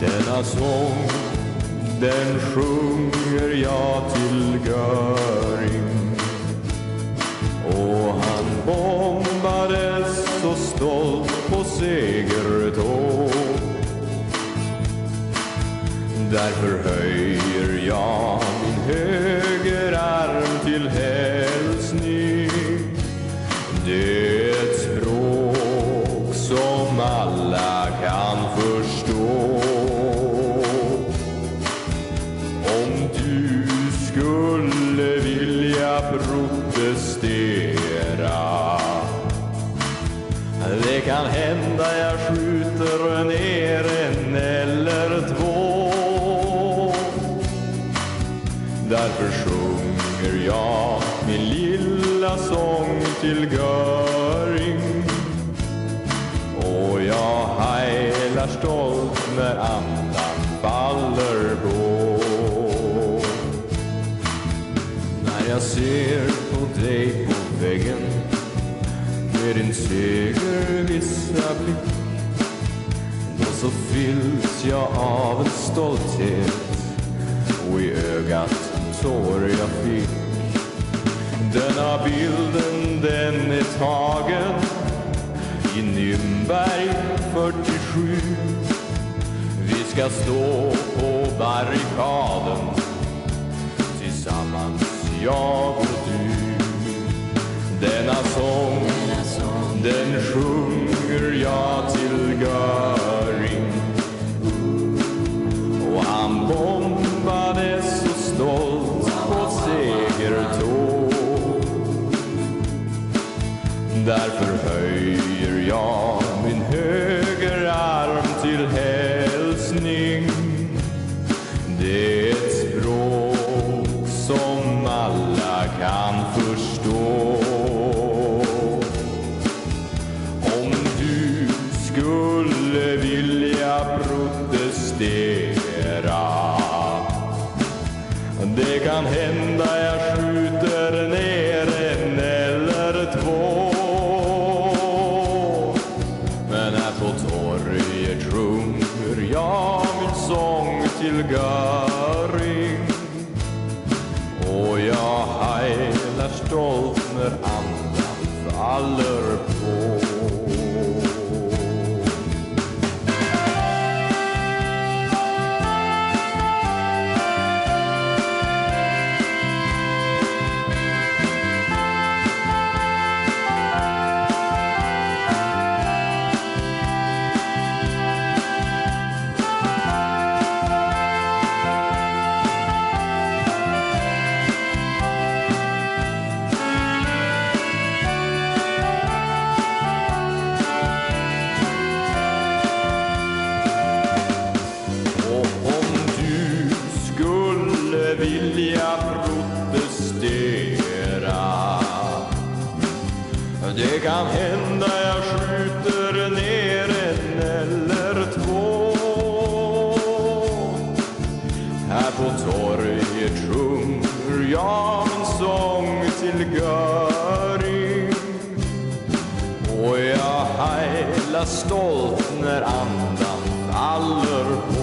Denna sång, den sjunger jag till Göring. Och han bombades så stolt på segertåg. Därför höjer jag min hög kan hända jag skjuter ner en eller två. Därför sjunger jag min lilla sång till Göring. Och jag heilar stolt när andan faller på. När jag ser på dig på väggen med din segervissa blick. Då så fylls jag av en stolthet. Och i ögat tår jag fick. Denna bilden den är tagen. I Nürnberg 47 Vi ska stå på barrikaden. Tillsammans jag och du. Denna sång, den sjunger jag till Göring. Och han bombade så stolt på segertåg. Därför höjer jag min högerarm till hälsning. Det är ett språk som alla kan skulle vilja protestera. Det kan hända jag skjuter ner en eller två. Men här på torget sjunger jag min sång till Gud. Vilja protestera. Det kan hända jag skjuter ner en eller två. Här på torget sjunger jag en sång till Göring och jag heilar stolt när andan faller